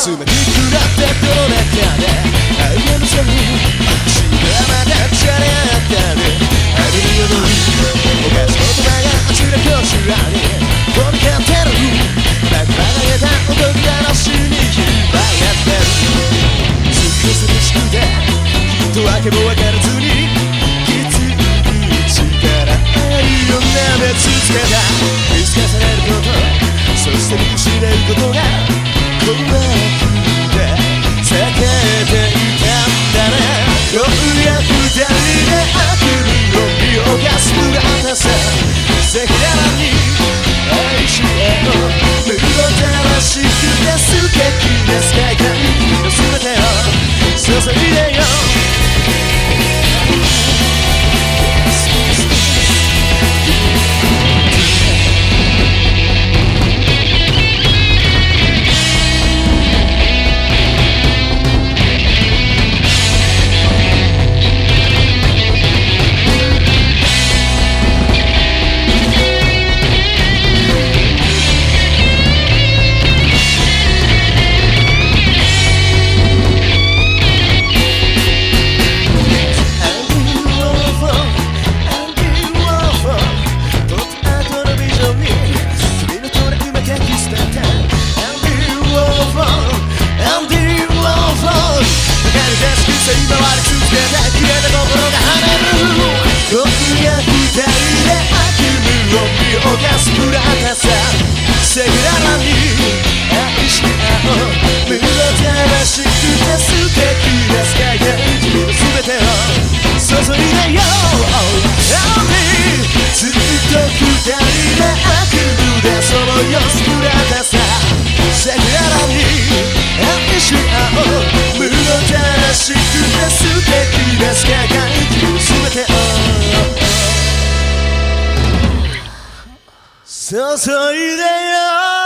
すまきくらってこの中で愛のさに足がまだチャレった。ねありよどりおかし言葉があちらこちらに飛び交ってるバカバカげた。男がのしに引っ張ってるずっと寂しくてきっと訳も分からずにきつい力愛を舐め続けた。見透かされることそして見失うことがくて避けていたんだね。夢を見逃すプラタさ赤裸々に愛し合おう無駄正しくて素敵なスカイで君の全てを注いでよ Only ずっと二人で悪夢でその様子プラタさ赤裸々に愛し合おう無駄正しくて素敵な世界 서서히 되어